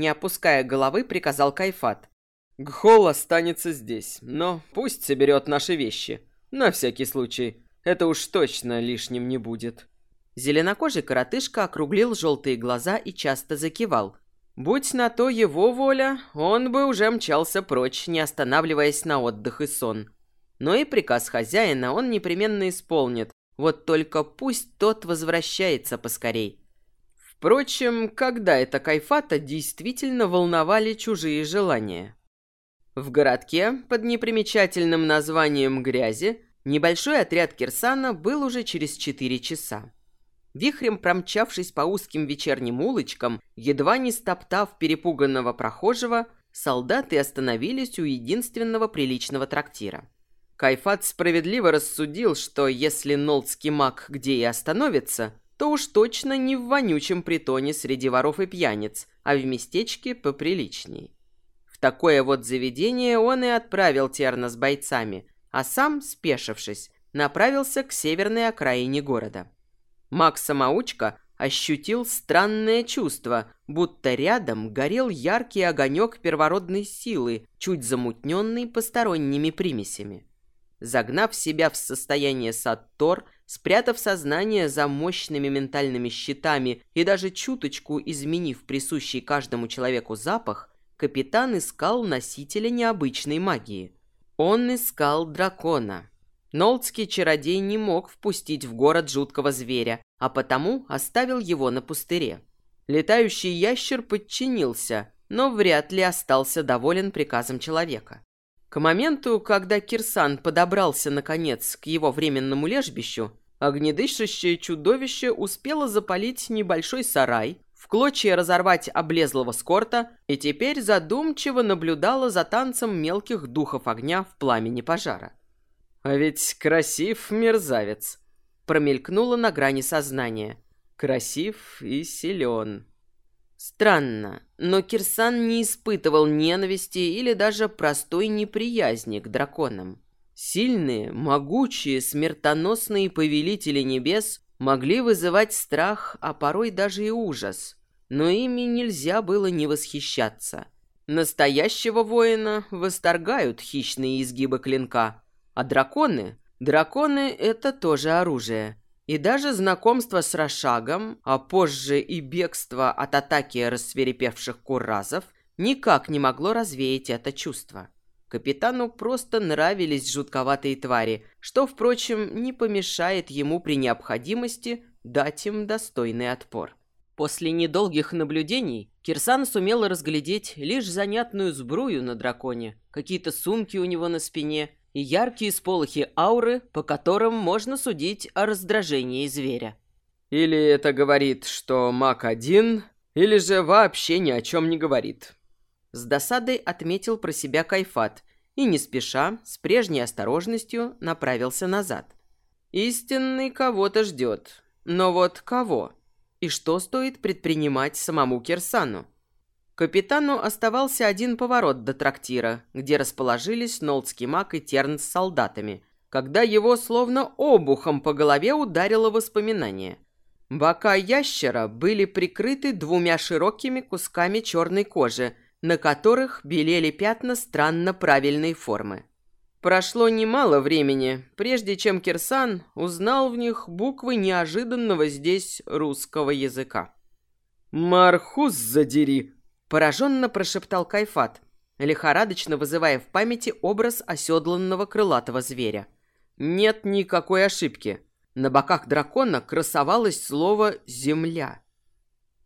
Не опуская головы, приказал Кайфат. Гхол останется здесь, но пусть соберет наши вещи. На всякий случай. Это уж точно лишним не будет. Зеленокожий коротышка округлил желтые глаза и часто закивал. Будь на то его воля, он бы уже мчался прочь, не останавливаясь на отдых и сон. Но и приказ хозяина он непременно исполнит, вот только пусть тот возвращается поскорей. Впрочем, когда это Кайфата действительно волновали чужие желания? В городке под непримечательным названием «Грязи» небольшой отряд Кирсана был уже через четыре часа. Вихрем промчавшись по узким вечерним улочкам, едва не стоптав перепуганного прохожего, солдаты остановились у единственного приличного трактира. Кайфат справедливо рассудил, что если нолдский маг где и остановится, то уж точно не в вонючем притоне среди воров и пьяниц, а в местечке поприличней. В такое вот заведение он и отправил Терна с бойцами, а сам, спешившись, направился к северной окраине города. Маг-самоучка ощутил странное чувство, будто рядом горел яркий огонек первородной силы, чуть замутненный посторонними примесями. Загнав себя в состояние саттор, спрятав сознание за мощными ментальными щитами и даже чуточку изменив присущий каждому человеку запах, капитан искал носителя необычной магии. Он искал дракона. Нолдский чародей не мог впустить в город жуткого зверя, а потому оставил его на пустыре. Летающий ящер подчинился, но вряд ли остался доволен приказом человека. К моменту, когда Кирсан подобрался, наконец, к его временному лежбищу, огнедышащее чудовище успело запалить небольшой сарай, в клочья разорвать облезлого скорта и теперь задумчиво наблюдало за танцем мелких духов огня в пламени пожара. А ведь красив мерзавец. Промелькнуло на грани сознания. Красив и силен. Странно, но Кирсан не испытывал ненависти или даже простой неприязни к драконам. Сильные, могучие, смертоносные повелители небес могли вызывать страх, а порой даже и ужас. Но ими нельзя было не восхищаться. Настоящего воина восторгают хищные изгибы клинка, а драконы? Драконы — это тоже оружие. И даже знакомство с Рошагом, а позже и бегство от атаки рассверепевших куразов никак не могло развеять это чувство. Капитану просто нравились жутковатые твари, что, впрочем, не помешает ему при необходимости дать им достойный отпор. После недолгих наблюдений Кирсан сумел разглядеть лишь занятную сбрую на драконе, какие-то сумки у него на спине и яркие сполохи ауры, по которым можно судить о раздражении зверя. Или это говорит, что маг один, или же вообще ни о чем не говорит. С досадой отметил про себя Кайфат и не спеша, с прежней осторожностью, направился назад. Истинный кого-то ждет. Но вот кого? И что стоит предпринимать самому Кирсану? Капитану оставался один поворот до трактира, где расположились Нолдский маг и Терн с солдатами, когда его словно обухом по голове ударило воспоминание. Бока ящера были прикрыты двумя широкими кусками черной кожи, на которых белели пятна странно правильной формы. Прошло немало времени, прежде чем Кирсан узнал в них буквы неожиданного здесь русского языка. «Мархус задери!» Пораженно прошептал Кайфат, лихорадочно вызывая в памяти образ оседланного крылатого зверя. Нет никакой ошибки. На боках дракона красовалось слово «земля».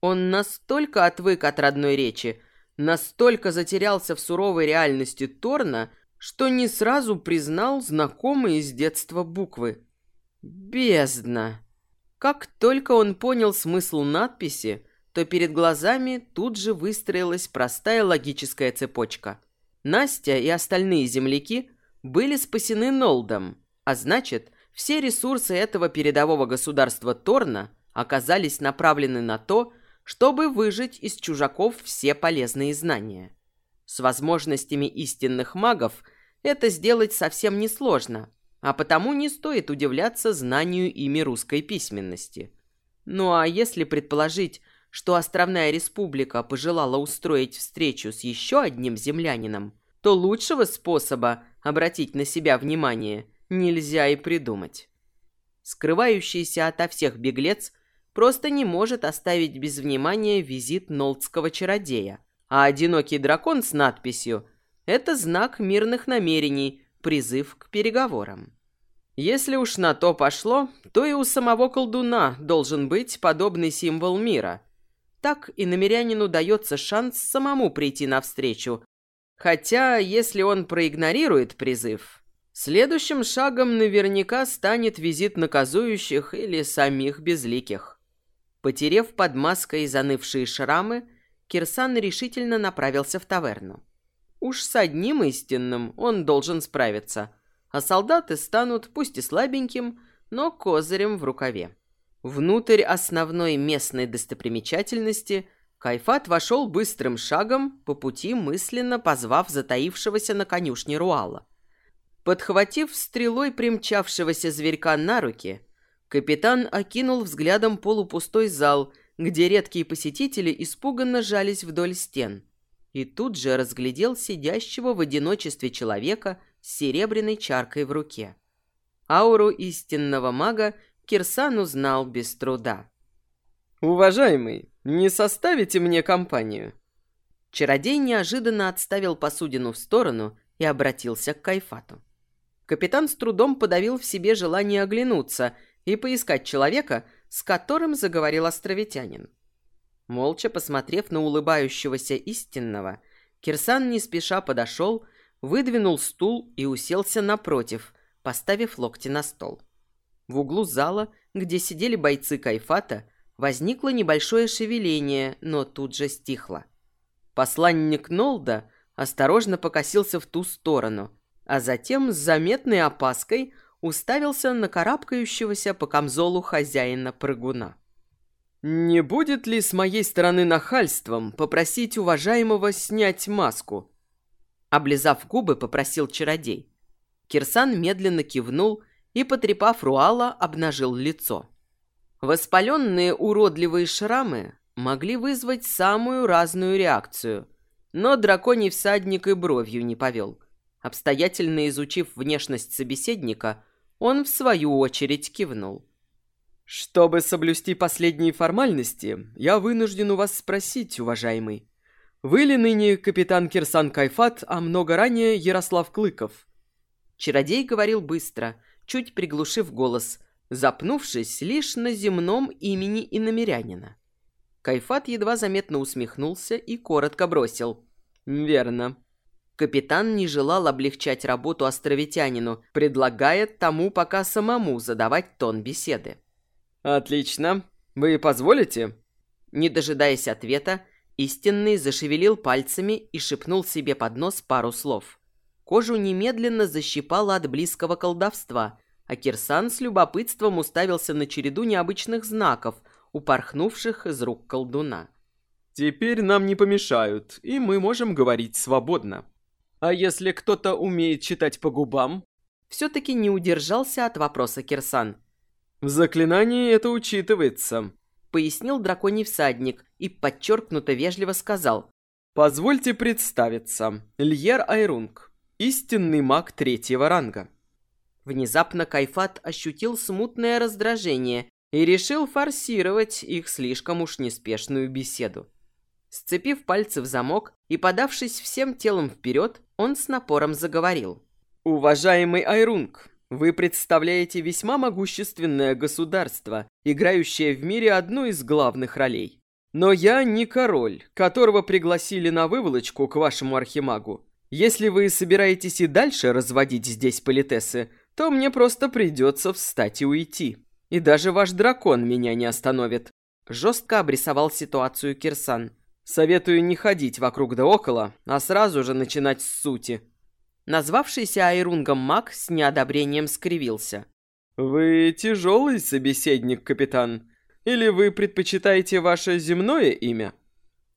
Он настолько отвык от родной речи, настолько затерялся в суровой реальности Торна, что не сразу признал знакомые с детства буквы. «Бездна». Как только он понял смысл надписи, то перед глазами тут же выстроилась простая логическая цепочка. Настя и остальные земляки были спасены Нолдом, а значит, все ресурсы этого передового государства Торна оказались направлены на то, чтобы выжить из чужаков все полезные знания. С возможностями истинных магов это сделать совсем несложно, а потому не стоит удивляться знанию ими русской письменности. Ну а если предположить, что Островная Республика пожелала устроить встречу с еще одним землянином, то лучшего способа обратить на себя внимание нельзя и придумать. Скрывающийся ото всех беглец просто не может оставить без внимания визит нолдского чародея, а одинокий дракон с надписью – это знак мирных намерений, призыв к переговорам. Если уж на то пошло, то и у самого колдуна должен быть подобный символ мира. Так и намерянину дается шанс самому прийти навстречу. Хотя, если он проигнорирует призыв, следующим шагом наверняка станет визит наказующих или самих безликих. Потерев под маской занывшие шрамы, Кирсан решительно направился в таверну. Уж с одним истинным он должен справиться – а солдаты станут пусть и слабеньким, но козырем в рукаве. Внутрь основной местной достопримечательности Кайфат вошел быстрым шагом, по пути мысленно позвав затаившегося на конюшне Руала. Подхватив стрелой примчавшегося зверька на руки, капитан окинул взглядом полупустой зал, где редкие посетители испуганно жались вдоль стен, и тут же разглядел сидящего в одиночестве человека – с серебряной чаркой в руке. Ауру истинного мага Кирсан узнал без труда. «Уважаемый, не составите мне компанию?» Чародей неожиданно отставил посудину в сторону и обратился к Кайфату. Капитан с трудом подавил в себе желание оглянуться и поискать человека, с которым заговорил островитянин. Молча посмотрев на улыбающегося истинного, Кирсан не спеша подошел выдвинул стул и уселся напротив, поставив локти на стол. В углу зала, где сидели бойцы Кайфата, возникло небольшое шевеление, но тут же стихло. Посланник Нолда осторожно покосился в ту сторону, а затем с заметной опаской уставился на карабкающегося по камзолу хозяина прыгуна. «Не будет ли с моей стороны нахальством попросить уважаемого снять маску?» Облизав губы, попросил чародей. Кирсан медленно кивнул и, потрепав Руала, обнажил лицо. Воспаленные уродливые шрамы могли вызвать самую разную реакцию, но драконий всадник и бровью не повел. Обстоятельно изучив внешность собеседника, он в свою очередь кивнул. «Чтобы соблюсти последние формальности, я вынужден у вас спросить, уважаемый, вы ли ныне капитан Кирсан Кайфат, а много ранее Ярослав Клыков?» Чародей говорил быстро, чуть приглушив голос, запнувшись лишь на земном имени иномерянина. Кайфат едва заметно усмехнулся и коротко бросил. «Верно». Капитан не желал облегчать работу островитянину, предлагая тому пока самому задавать тон беседы. «Отлично. Вы позволите?» Не дожидаясь ответа, Истинный зашевелил пальцами и шепнул себе под нос пару слов. Кожу немедленно защипало от близкого колдовства, а Кирсан с любопытством уставился на череду необычных знаков, упорхнувших из рук колдуна. «Теперь нам не помешают, и мы можем говорить свободно. А если кто-то умеет читать по губам?» Все-таки не удержался от вопроса Кирсан. «В заклинании это учитывается пояснил драконий всадник и подчеркнуто вежливо сказал. «Позвольте представиться. Льер Айрунг, истинный маг третьего ранга». Внезапно Кайфат ощутил смутное раздражение и решил форсировать их слишком уж неспешную беседу. Сцепив пальцы в замок и подавшись всем телом вперед, он с напором заговорил. «Уважаемый Айрунг, вы представляете весьма могущественное государство, играющее в мире одну из главных ролей. Но я не король, которого пригласили на выволочку к вашему архимагу. Если вы собираетесь и дальше разводить здесь политесы, то мне просто придется встать и уйти. И даже ваш дракон меня не остановит. Жестко обрисовал ситуацию Кирсан. Советую не ходить вокруг да около, а сразу же начинать с сути. Назвавшийся Айрунгом маг с неодобрением скривился. «Вы тяжелый собеседник, капитан. Или вы предпочитаете ваше земное имя?»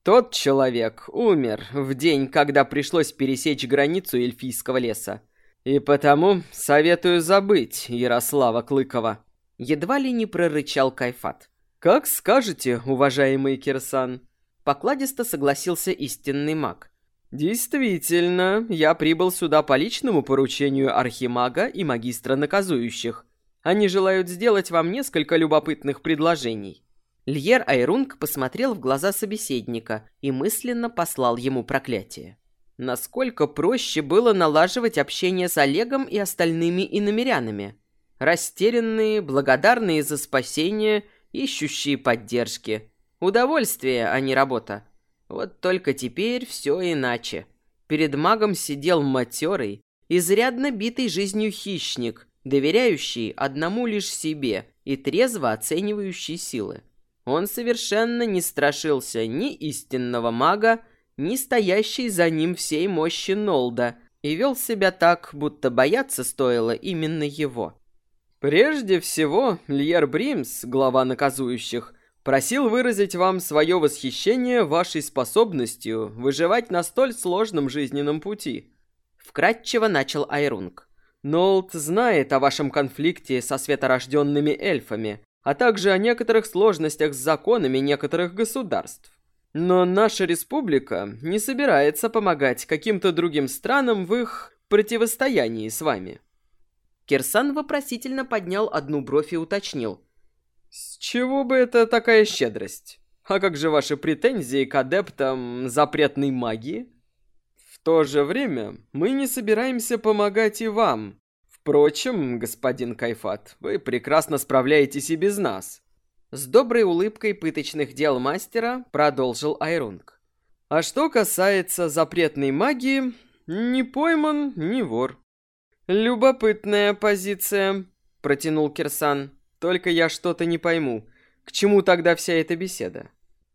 «Тот человек умер в день, когда пришлось пересечь границу эльфийского леса. И потому советую забыть Ярослава Клыкова». Едва ли не прорычал Кайфат. «Как скажете, уважаемый Кирсан», — покладисто согласился истинный маг. «Действительно, я прибыл сюда по личному поручению архимага и магистра наказующих. Они желают сделать вам несколько любопытных предложений». Льер Айрунг посмотрел в глаза собеседника и мысленно послал ему проклятие. Насколько проще было налаживать общение с Олегом и остальными иномерянами. Растерянные, благодарные за спасение, ищущие поддержки. Удовольствие, а не работа. Вот только теперь все иначе. Перед магом сидел матерый, изрядно битый жизнью хищник, доверяющий одному лишь себе и трезво оценивающий силы. Он совершенно не страшился ни истинного мага, ни стоящей за ним всей мощи Нолда, и вел себя так, будто бояться стоило именно его. Прежде всего, Льер Бримс, глава наказующих, просил выразить вам свое восхищение вашей способностью выживать на столь сложном жизненном пути. Вкратчиво начал Айрунг. Нолд знает о вашем конфликте со светорожденными эльфами, а также о некоторых сложностях с законами некоторых государств. Но наша республика не собирается помогать каким-то другим странам в их противостоянии с вами. Кирсан вопросительно поднял одну бровь и уточнил. «С чего бы это такая щедрость? А как же ваши претензии к адептам запретной магии?» «В то же время мы не собираемся помогать и вам, Впрочем, господин Кайфат, вы прекрасно справляетесь и без нас. С доброй улыбкой пыточных дел мастера продолжил Айрунг. А что касается запретной магии, не пойман, не вор. Любопытная позиция, протянул Кирсан. Только я что-то не пойму. К чему тогда вся эта беседа?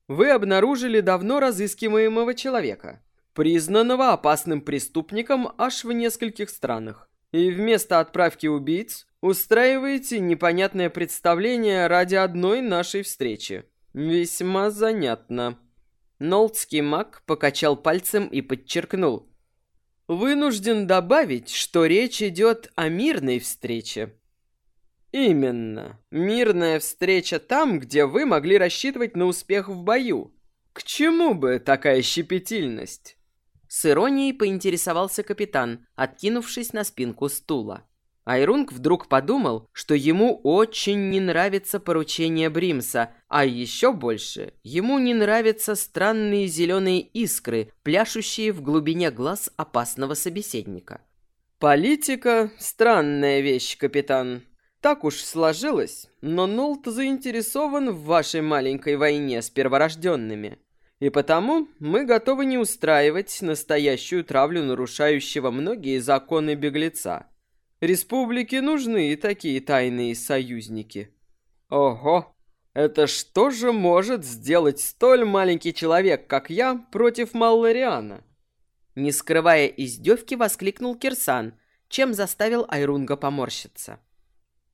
Вы обнаружили давно разыскиваемого человека, признанного опасным преступником аж в нескольких странах и вместо отправки убийц устраиваете непонятное представление ради одной нашей встречи. Весьма занятно». Нолдский маг покачал пальцем и подчеркнул. «Вынужден добавить, что речь идет о мирной встрече». «Именно. Мирная встреча там, где вы могли рассчитывать на успех в бою. К чему бы такая щепетильность?» С иронией поинтересовался капитан, откинувшись на спинку стула. Айрунг вдруг подумал, что ему очень не нравится поручение Бримса, а еще больше ему не нравятся странные зеленые искры, пляшущие в глубине глаз опасного собеседника. «Политика – странная вещь, капитан. Так уж сложилось, но Нолт заинтересован в вашей маленькой войне с перворожденными. И потому мы готовы не устраивать настоящую травлю нарушающего многие законы беглеца. Республике нужны такие тайные союзники. Ого, это что же может сделать столь маленький человек, как я, против Маллариана? Не скрывая издевки, воскликнул Кирсан, чем заставил Айрунга поморщиться.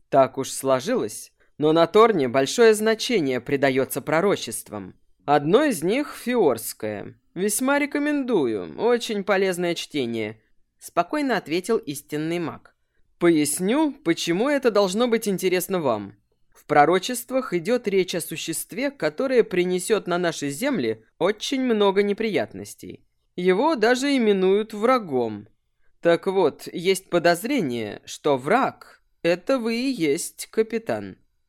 Так уж сложилось, но на Торне большое значение придается пророчествам. Одно из них — фиорское. Весьма рекомендую, очень полезное чтение», — спокойно ответил истинный маг. «Поясню, почему это должно быть интересно вам. В пророчествах идет речь о существе, которое принесет на наши земли очень много неприятностей. Его даже именуют врагом. Так вот, есть подозрение, что враг — это вы и есть капитан».